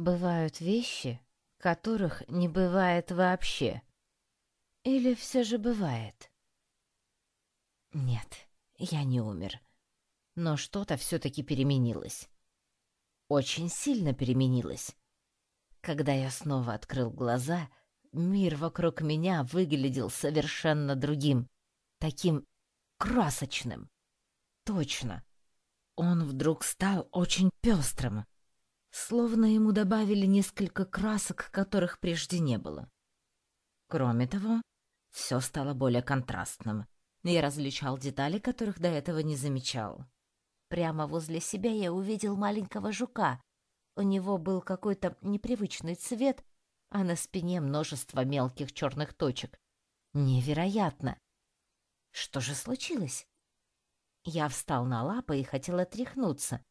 Бывают вещи, которых не бывает вообще. Или все же бывает? Нет, я не умер. Но что-то все-таки переменилось. Очень сильно переменилось. Когда я снова открыл глаза, мир вокруг меня выглядел совершенно другим, таким красочным. Точно. Он вдруг стал очень пестрым, словно ему добавили несколько красок, которых прежде не было. Кроме того, все стало более контрастным. Я различал детали, которых до этого не замечал. Прямо возле себя я увидел маленького жука. У него был какой-то непривычный цвет, а на спине множество мелких черных точек. Невероятно! Что же случилось? Я встал на лапы и хотел отряхнуться.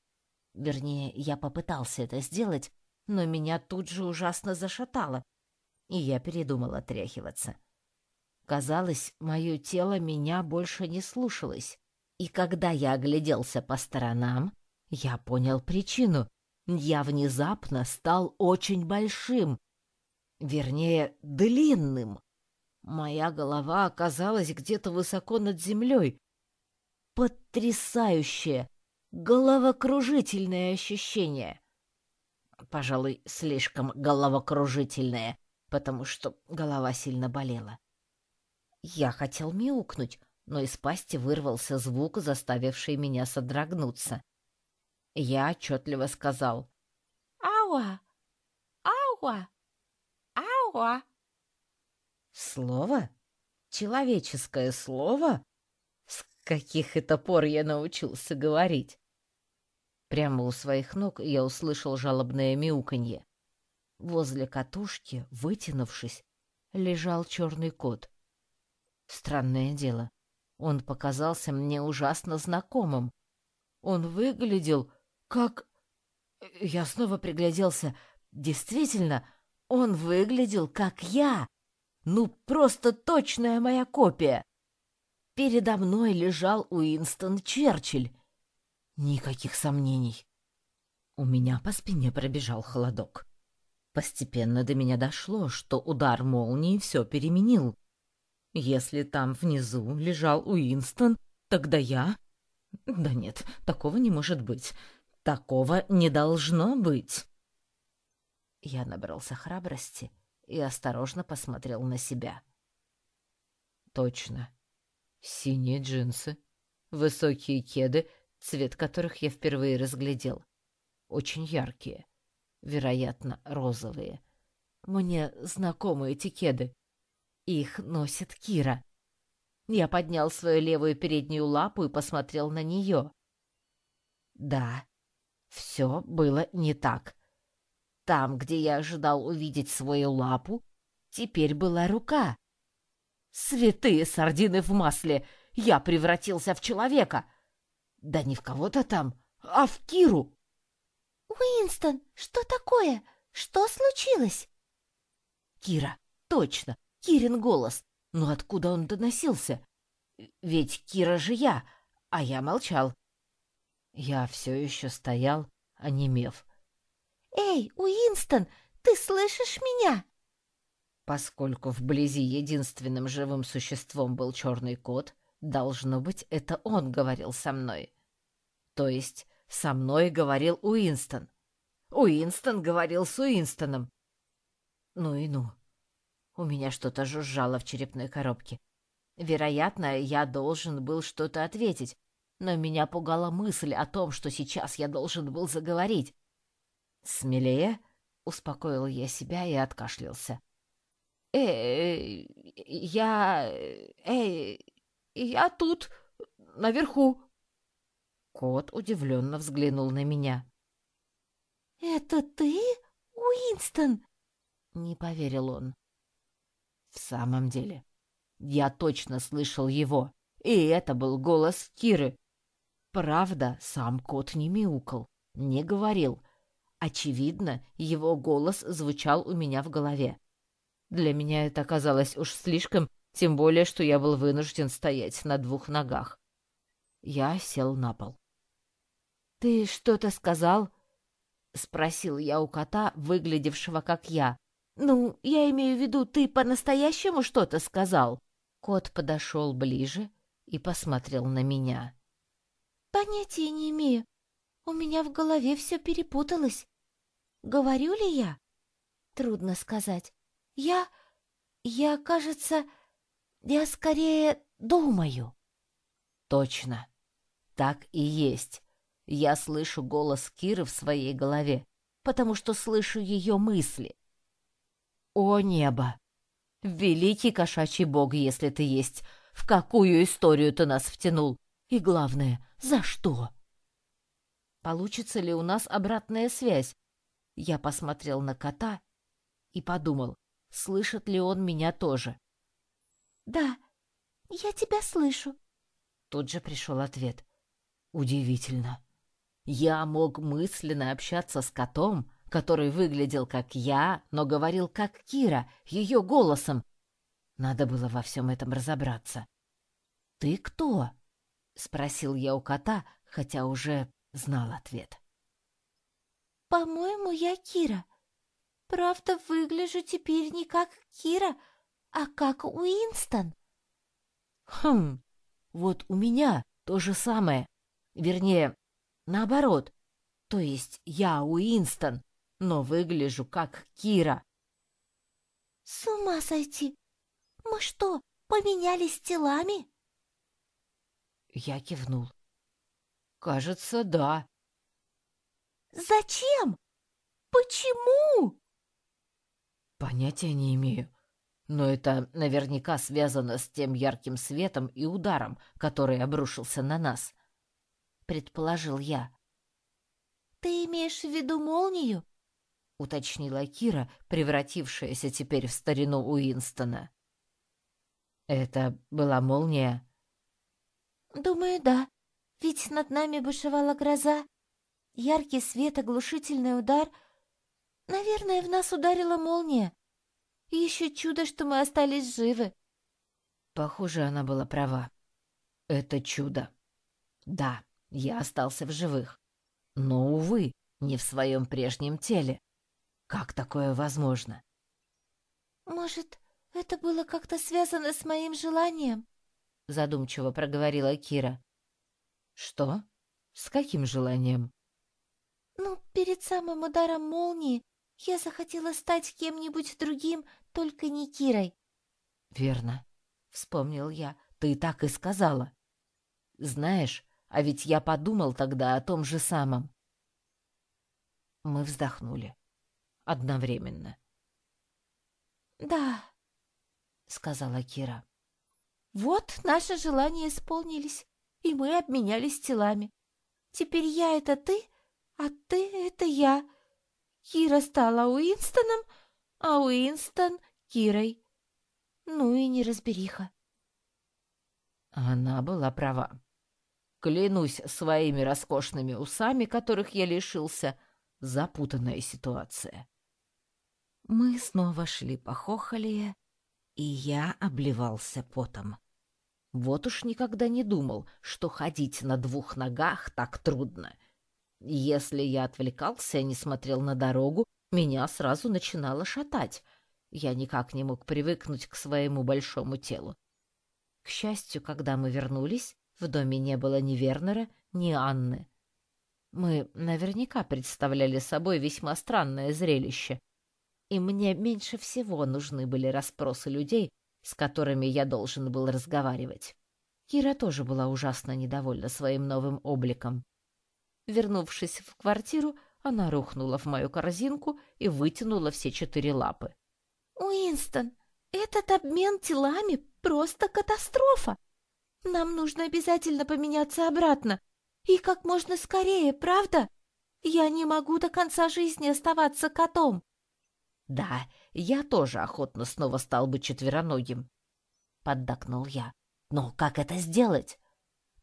Вернее, я попытался это сделать, но меня тут же ужасно зашатало, и я передумал отряхиваться. Казалось, мое тело меня больше не слушалось. И когда я огляделся по сторонам, я понял причину. Я внезапно стал очень большим. Вернее, длинным. Моя голова оказалась где-то высоко над землей. Потрясающее, головокружительное ощущение. Пожалуй, слишком головокружительное, потому что голова сильно болела. Я хотел мяукнуть, но из пасти вырвался звук, заставивший меня содрогнуться. Я отчетливо сказал «Ауа! Ауа! Ауа!» Слово? Человеческое слово? С каких это пор я научился говорить? Прямо у своих ног я услышал жалобное мяуканье. Возле катушки, вытянувшись, лежал черный кот. Странное дело. Он показался мне ужасно знакомым. Он выглядел как... Я снова пригляделся. Действительно, он выглядел как я. Ну, просто точная моя копия. Передо мной лежал Уинстон Черчилль. Никаких сомнений. У меня по спине пробежал холодок. Постепенно до меня дошло, что удар молнии все переменил. Если там внизу лежал Уинстон, тогда я... Да нет, такого не может быть. Такого не должно быть. Я набрался храбрости и осторожно посмотрел на себя. Точно. Синие джинсы, высокие кеды, цвет которых я впервые разглядел. Очень яркие, вероятно, розовые. Мне знакомы эти кеды. Их носит Кира. Я поднял свою левую переднюю лапу и посмотрел на нее. Да, все было не так. Там, где я ожидал увидеть свою лапу, теперь была рука. Святые сардины в масле! Я превратился в человека! Да не в кого-то там, а в Киру! «Уинстон, что такое? Что случилось?» «Кира, точно, Кирин голос. Но откуда он доносился? Ведь Кира же я, а я молчал. Я все еще стоял, онемев. «Эй, Уинстон, ты слышишь меня?» Поскольку вблизи единственным живым существом был черный кот, должно быть, это он говорил со мной. То есть со мной говорил Уинстон. Уинстон говорил с Уинстоном. Ну и ну. У меня что-то жужжало в черепной коробке. Вероятно, я должен был что-то ответить, но меня пугала мысль о том, что сейчас я должен был заговорить. «Смелее?» — успокоил я себя и откашлялся. «Эй, я... Эй, я тут, наверху!» Кот удивленно взглянул на меня. «Это ты, Уинстон?» — не поверил он. В самом деле, я точно слышал его, и это был голос Киры. Правда, сам кот не мяукал, не говорил. Очевидно, его голос звучал у меня в голове. Для меня это оказалось уж слишком, тем более, что я был вынужден стоять на двух ногах. Я сел на пол. «Ты что-то сказал?» — спросил я у кота, выглядевшего как я. «Ну, я имею в виду, ты по-настоящему что-то сказал?» Кот подошел ближе и посмотрел на меня. «Понятия не имею. У меня в голове все перепуталось. Говорю ли я? Трудно сказать. Я... я, кажется, я скорее думаю». «Точно. Так и есть. Я слышу голос Киры в своей голове, потому что слышу ее мысли. О небо! Великий кошачий бог, если ты есть, в какую историю ты нас втянул? И главное, за что? Получится ли у нас обратная связь? Я посмотрел на кота и подумал, слышит ли он меня тоже. «Да, я тебя слышу», — тут же пришел ответ. «Удивительно. Я мог мысленно общаться с котом, который выглядел как я, но говорил как Кира, ее голосом. Надо было во всем этом разобраться. «Ты кто?» — спросил я у кота, хотя уже знал ответ. «По-моему, я Кира. Правда, выгляжу теперь не как Кира, а как Уинстон». «Хм, вот у меня то же самое. Вернее, наоборот. То есть я Уинстон, но выгляжу как Кира». «С ума сойти! Мы что, поменялись телами?» Я кивнул. «Кажется, да». «Зачем? Почему?» «Понятия не имею. Но это наверняка связано с тем ярким светом и ударом, который обрушился на нас», — предположил я. «Ты имеешь в виду молнию?» — уточнила Кира, превратившаяся теперь в старину Уинстона. «Это была молния?» «Думаю, да. Ведь над нами бушевала гроза. Яркий свет, оглушительный удар. Наверное, в нас ударила молния. И еще чудо, что мы остались живы». Похоже, она была права. Это чудо. Да, я остался в живых. Но, увы, не в своем прежнем теле. Как такое возможно? «Может, это было как-то связано с моим желанием?» задумчиво проговорила Кира. Что? С каким желанием? Ну, перед самым ударом молнии я захотела стать кем-нибудь другим, только не Кирой. Верно, вспомнил я. Ты так и сказала. Знаешь, а ведь я подумал тогда о том же самом. Мы вздохнули. Одновременно. «Да», — сказала Кира. Вот наши желания исполнились, и мы обменялись телами. Теперь я — это ты, а ты — это я. Кира стала Уинстоном, а Уинстон — Кирой. Ну и неразбериха. Она была права. Клянусь своими роскошными усами, которых я лишился, запутанная ситуация. Мы снова шли по Хохоле, и я обливался потом. Вот уж никогда не думал, что ходить на двух ногах так трудно. Если я отвлекался и не смотрел на дорогу, меня сразу начинало шатать. Я никак не мог привыкнуть к своему большому телу. К счастью, когда мы вернулись, в доме не было ни Вернера, ни Анны. Мы наверняка представляли собой весьма странное зрелище и мне меньше всего нужны были расспросы людей, с которыми я должен был разговаривать. Кира тоже была ужасно недовольна своим новым обликом. Вернувшись в квартиру, она рухнула в мою корзинку и вытянула все четыре лапы. «Уинстон, этот обмен телами просто катастрофа! Нам нужно обязательно поменяться обратно, и как можно скорее, правда? Я не могу до конца жизни оставаться котом!» Да, я тоже охотно снова стал бы четвероногим. Поддакнул я. Но как это сделать?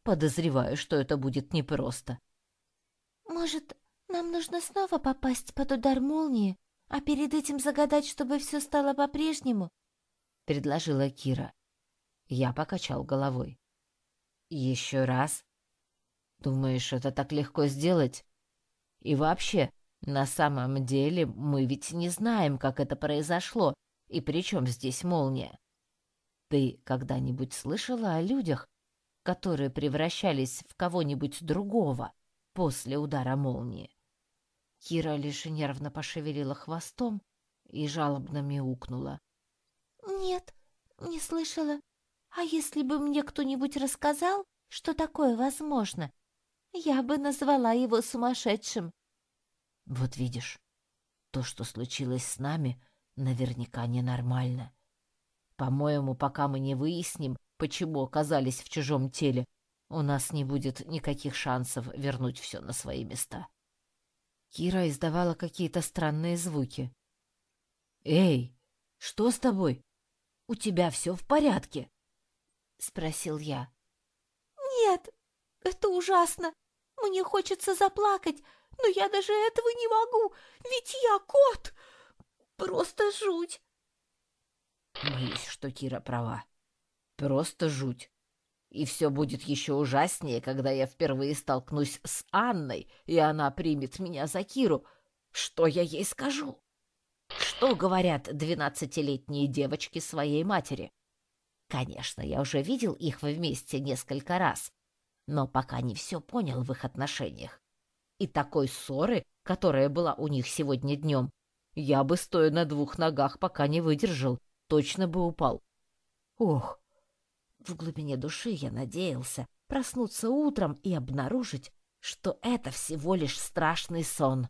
Подозреваю, что это будет непросто. Может, нам нужно снова попасть под удар молнии, а перед этим загадать, чтобы все стало по-прежнему? Предложила Кира. Я покачал головой. Еще раз? Думаешь, это так легко сделать? И вообще, На самом деле мы ведь не знаем, как это произошло, и при чем здесь молния. Ты когда-нибудь слышала о людях, которые превращались в кого-нибудь другого после удара молнии? Кира лишь нервно пошевелила хвостом и жалобно мяукнула. «Нет, не слышала. А если бы мне кто-нибудь рассказал, что такое возможно, я бы назвала его сумасшедшим». «Вот видишь, то, что случилось с нами, наверняка ненормально. По-моему, пока мы не выясним, почему оказались в чужом теле, у нас не будет никаких шансов вернуть все на свои места». Кира издавала какие-то странные звуки. «Эй, что с тобой? У тебя все в порядке?» — спросил я. «Нет, это ужасно. Мне хочется заплакать, но я даже этого не могу, ведь я кот. Просто жуть». Боюсь, что Кира права. Просто жуть. И все будет еще ужаснее, когда я впервые столкнусь с Анной, и она примет меня за Киру. Что я ей скажу? Что говорят двенадцатилетние девочки своей матери? Конечно, я уже видел их вместе несколько раз, но пока не все понял в их отношениях. И такой ссоры, которая была у них сегодня днем, я бы, стоя на двух ногах, пока не выдержал, точно бы упал. Ох, в глубине души я надеялся проснуться утром и обнаружить, что это всего лишь страшный сон.